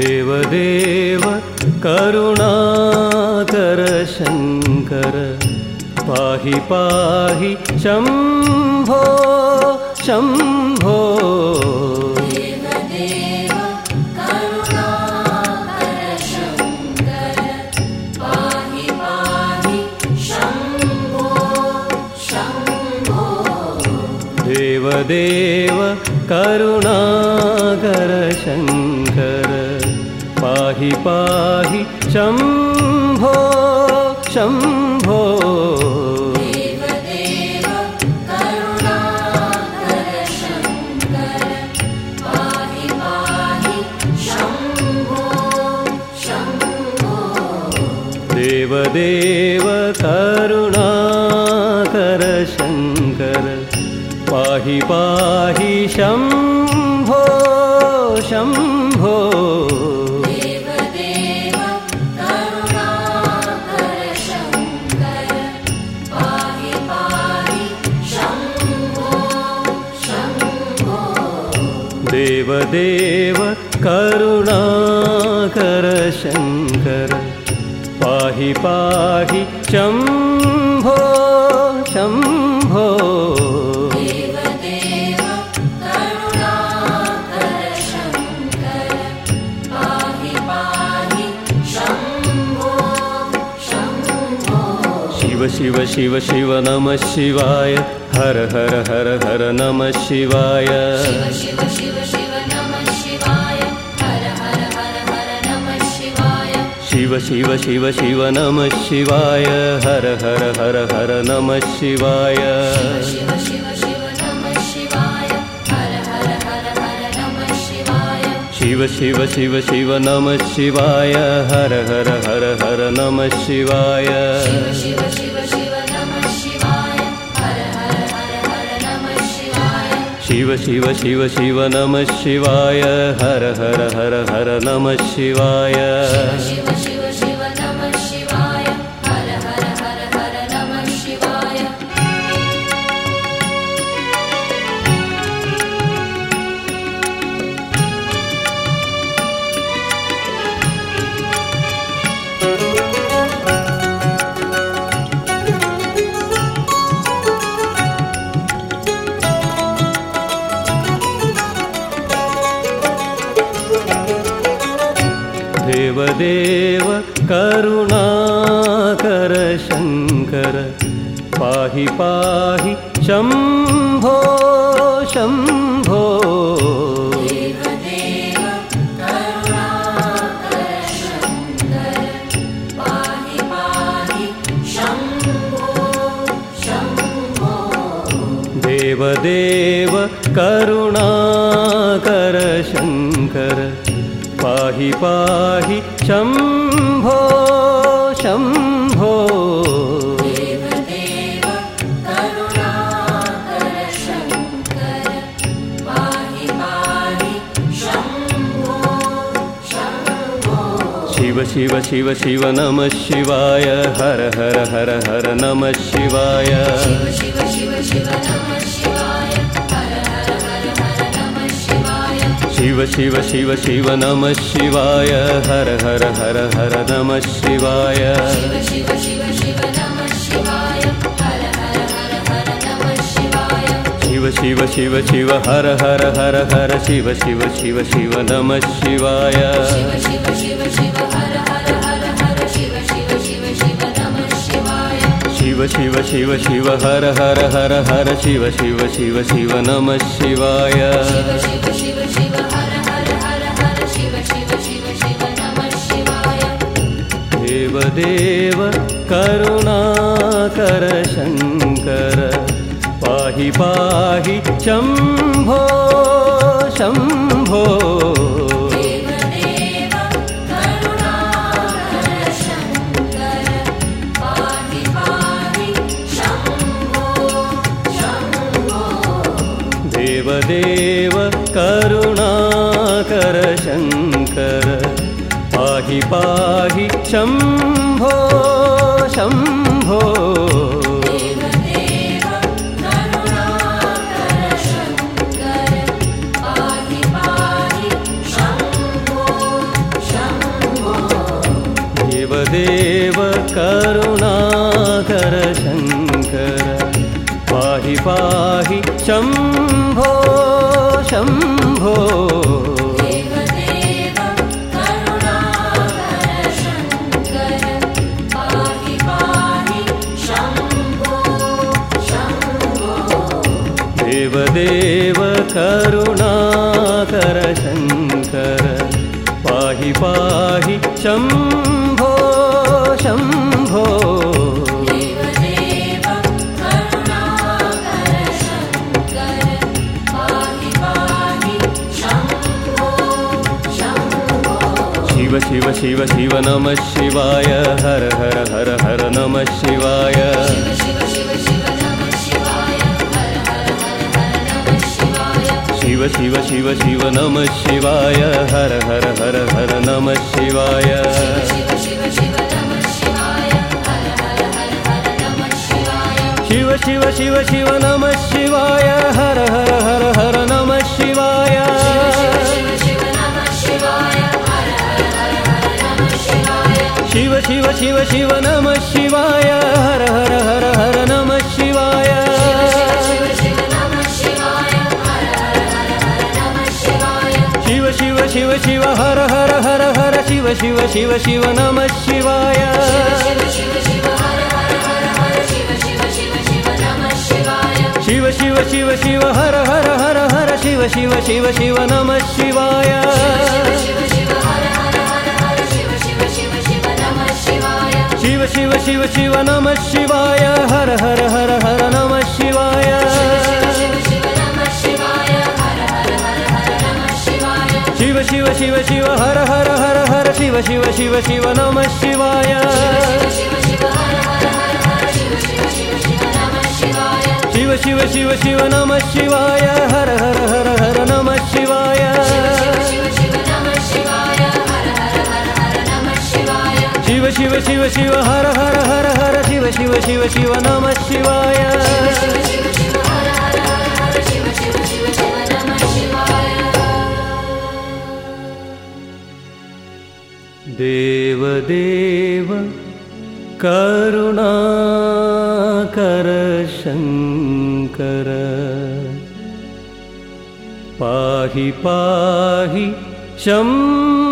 देवदेव करुणाकर शङ्कर पाहि पाहि शम्भो शम्भो। देवदेव करुणाकर शङ्कर पाहि पाहि शम्भो शम्भो। देवदेव करुणाकर शङ्कर पाहि पाहि शम्भो शम्भो देवदेव करुणाकर शङ्कर। पाहि पाहि शम्भो शम्भो। शिव शिव शिव शिव नमः शिवाय। हर हर हर हर नमः शिवाय शिव शिव शिव शिव नमः शिवाय। हर हर हर हर नमः शिवाय। शिव शिव शिव नमः शिवाय हर हर हर हर नमः शिवाय शिव शिव शिव शिव नमः शिवाय। हर हर हर हर नमः शिवाय शिव शिव शिव शिव नमः शिवाय। हर हर हर हर नमः शिवाय देवदेव करुणाकर शङ्कर पाहि पाहि शम्भो शम्भो। देवदेव करुणाकर शङ्कर पाहि पाहि शम्भो शम्भो। शिव शिव शिव शिव नमः शिवाय। हर हर हर हर नमः शिवाय। शिव शिव शिव शिव नमः शिवाय शिव शिव शिव शिव नमः शिवाय हर हर हर हर नमः शिवाय शिव शिव शिव शिव हर हर हर हर शिव शिव शिव शिव नमः शिवाय शिव शिव शिव शिव हर हर हर हर शिव शिव शिव शिव नमः शिवाय देवदेव करुणाकर शङ्कर पाहि पाहि शम्भो शम्भो। देवदेव करुणाकर शङ्कर। पाहि पाहि शम्भो शम्भो। देवदेव करुणाकर शङ्कर। पाहि पाहि शम्भो शम्भो। देवदेव करुणाकर शङ्कर पाहि पाहि शम्भो शम्भो। शिव शिव शिव शिव नमः शिवाय हर हर हर हर नमः शिवाय शिव शिव शिव शिव नमः शिवाय हर हर हर हर नमः शिवाय। शिव शिव शिव शिव नमः शिवाय हर हर हर हर नमः शिवाय। शिव शिव शिव शिव नमः शिवाय शिव शिव हर हर हर हर शिव शिव शिव शिव नमः शिवाय शिव शिव शिव शिव हर हर हर हर शिव शिव शिव शिव नमः शिवाय शिव शिव शिव शिव नमः शिवाय हर हर हर हर नमः शिवाय शिव शिव शिव शिव हर हर हर हर शिव शिव शिव शिव नमः शिवाय शिव शिव हर हर हर हर शिव शिव शिव शिव नमः शिवाय शिव शिव शिव शिव नमः शिवाय हर हर हर हर नमः शिवाय शिव शिव नमः शिवाय हर हर हर हर नमः शिवाय शिव शिव शिव शिव हर हर हर हर शिव शिव शिव शिव नमः शिवाय देवदेव करुणाकर शङ्कर पाहि पाहि शम्